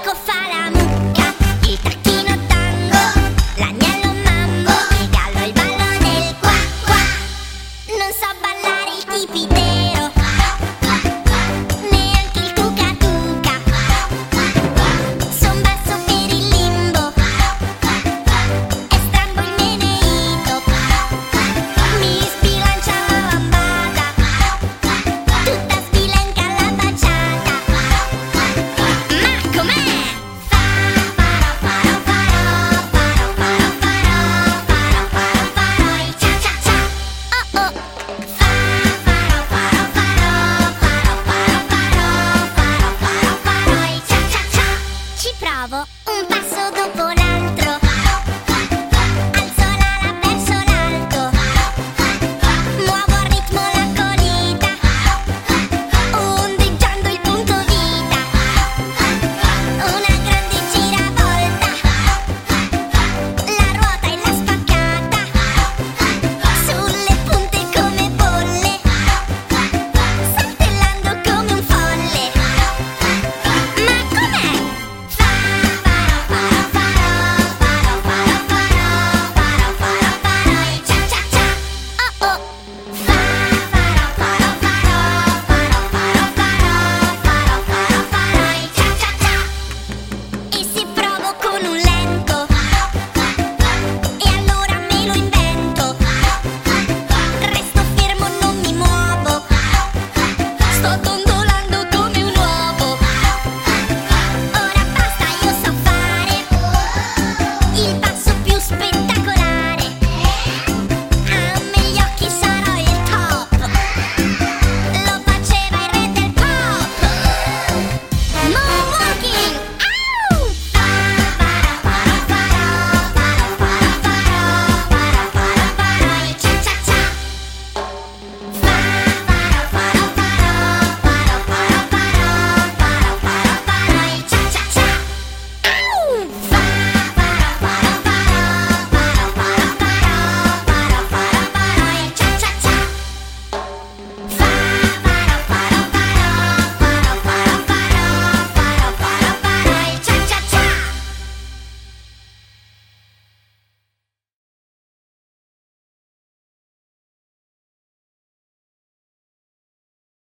nunca fará nuovo, un passo dopo